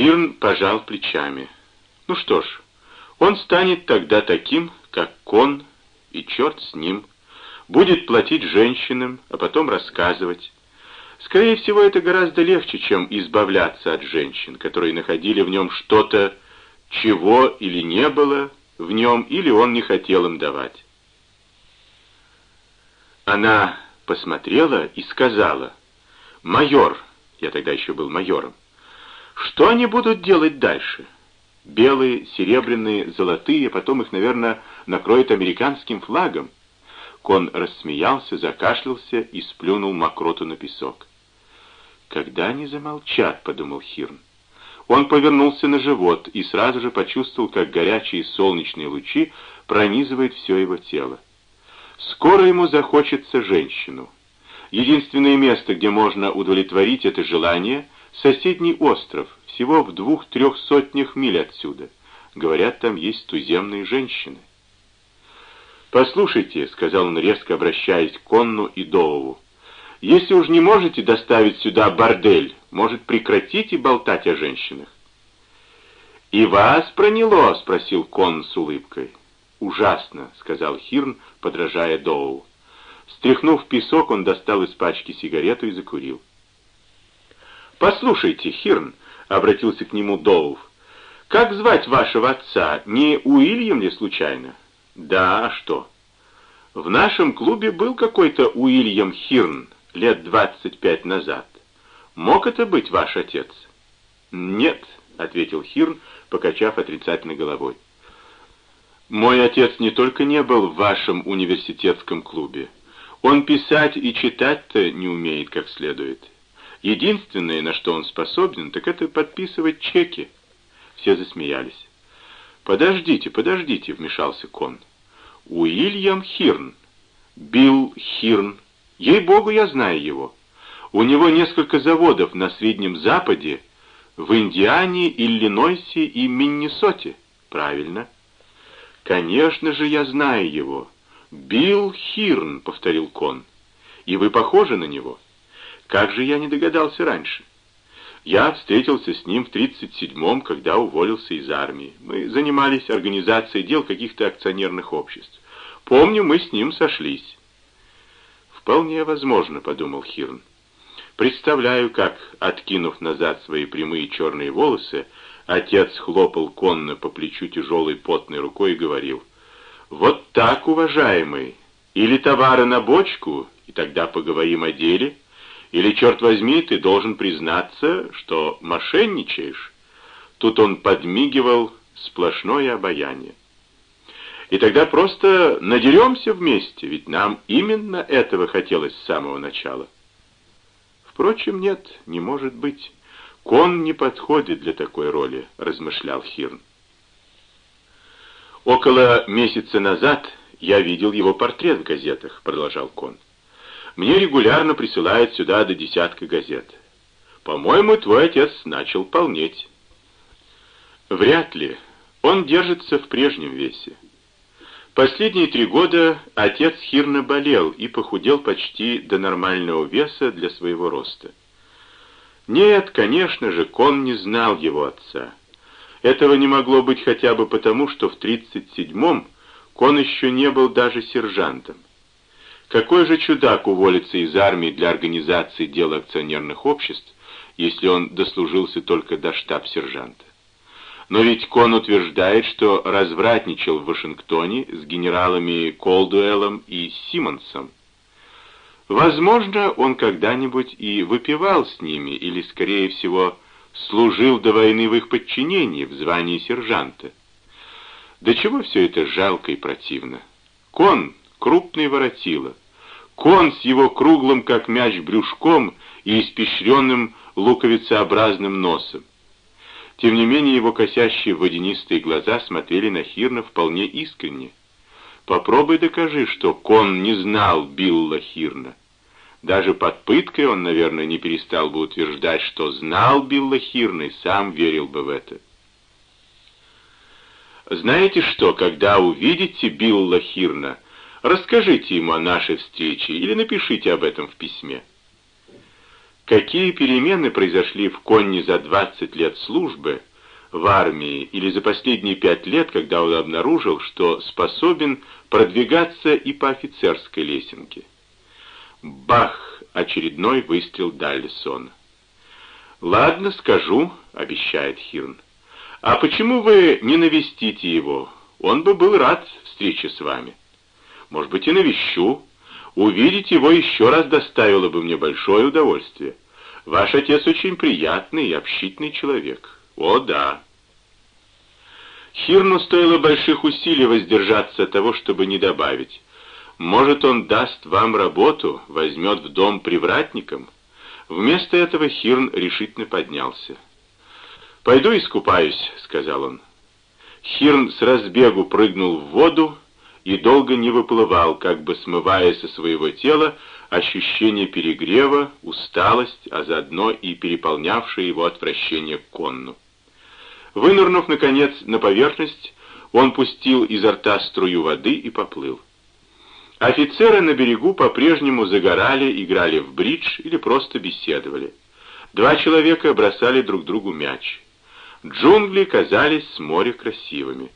Хирн пожал плечами. Ну что ж, он станет тогда таким, как Кон, и черт с ним. Будет платить женщинам, а потом рассказывать. Скорее всего, это гораздо легче, чем избавляться от женщин, которые находили в нем что-то, чего или не было в нем, или он не хотел им давать. Она посмотрела и сказала, «Майор, я тогда еще был майором, что они будут делать дальше? Белые, серебряные, золотые, потом их, наверное, накроют американским флагом». Кон рассмеялся, закашлялся и сплюнул мокроту на песок. «Когда они замолчат?» — подумал Хирн. Он повернулся на живот и сразу же почувствовал, как горячие солнечные лучи пронизывают все его тело. Скоро ему захочется женщину. Единственное место, где можно удовлетворить это желание — соседний остров, всего в двух-трех сотнях миль отсюда. Говорят, там есть туземные женщины. «Послушайте», — сказал он резко, обращаясь к Конну и Доову, если уж не можете доставить сюда бордель, может, прекратите болтать о женщинах?» «И вас проняло?» — спросил Кон с улыбкой. «Ужасно», — сказал Хирн, подражая Доу. Стряхнув песок, он достал из пачки сигарету и закурил. «Послушайте, Хирн», — обратился к нему Доув, — «как звать вашего отца? Не Уильям ли случайно?» «Да, а что?» «В нашем клубе был какой-то Уильям Хирн, лет двадцать пять назад. Мог это быть ваш отец?» «Нет», — ответил Хирн, покачав отрицательно головой. «Мой отец не только не был в вашем университетском клубе, он писать и читать-то не умеет как следует. Единственное, на что он способен, так это подписывать чеки». Все засмеялись. «Подождите, подождите», — вмешался Кон. «Уильям Хирн, Билл Хирн, Ей-богу, я знаю его. У него несколько заводов на Среднем Западе, в Индиане, Иллинойсе и Миннесоте. Правильно. Конечно же, я знаю его. Билл Хирн, повторил Кон. И вы похожи на него. Как же я не догадался раньше? Я встретился с ним в 37-м, когда уволился из армии. Мы занимались организацией дел каких-то акционерных обществ. Помню, мы с ним сошлись. «Вполне возможно», — подумал Хирн. «Представляю, как, откинув назад свои прямые черные волосы, отец хлопал конно по плечу тяжелой потной рукой и говорил, «Вот так, уважаемый, или товары на бочку, и тогда поговорим о деле, или, черт возьми, ты должен признаться, что мошенничаешь». Тут он подмигивал сплошное обаяние. И тогда просто надеремся вместе, ведь нам именно этого хотелось с самого начала. Впрочем, нет, не может быть. Кон не подходит для такой роли, размышлял Хирн. Около месяца назад я видел его портрет в газетах, продолжал Кон. Мне регулярно присылают сюда до десятка газет. По-моему, твой отец начал полнеть. Вряд ли. Он держится в прежнем весе. Последние три года отец Хирна болел и похудел почти до нормального веса для своего роста. Нет, конечно же, Кон не знал его отца. Этого не могло быть хотя бы потому, что в 37-м Кон еще не был даже сержантом. Какой же чудак уволится из армии для организации дела акционерных обществ, если он дослужился только до штаб-сержанта? Но ведь Кон утверждает, что развратничал в Вашингтоне с генералами Колдуэлом и Симмонсом. Возможно, он когда-нибудь и выпивал с ними, или, скорее всего, служил до войны в их подчинении в звании сержанта. До чего все это жалко и противно? Кон — крупный воротило. Кон с его круглым, как мяч, брюшком и испещренным луковицеобразным носом. Тем не менее его косящие водянистые глаза смотрели на Хирна вполне искренне. Попробуй докажи, что Кон не знал Билла Хирна. Даже под пыткой он, наверное, не перестал бы утверждать, что знал Билла Хирна и сам верил бы в это. Знаете что, когда увидите Билла Хирна, расскажите ему о нашей встрече или напишите об этом в письме. какие перемены произошли в Конне за 20 лет службы в армии или за последние пять лет, когда он обнаружил, что способен продвигаться и по офицерской лесенке. Бах! Очередной выстрел Даллисона. «Ладно, скажу», — обещает Хирн. «А почему вы не навестите его? Он бы был рад встрече с вами. Может быть, и навещу. Увидеть его еще раз доставило бы мне большое удовольствие. Ваш отец очень приятный и общительный человек. О, да». Хирну стоило больших усилий воздержаться от того, чтобы не добавить. «Может, он даст вам работу, возьмет в дом привратником?» Вместо этого Хирн решительно поднялся. «Пойду искупаюсь», — сказал он. Хирн с разбегу прыгнул в воду и долго не выплывал, как бы смывая со своего тела ощущение перегрева, усталость, а заодно и переполнявшее его отвращение к конну. Вынырнув, наконец, на поверхность, он пустил изо рта струю воды и поплыл. Офицеры на берегу по-прежнему загорали, играли в бридж или просто беседовали. Два человека бросали друг другу мяч. Джунгли казались с моря красивыми.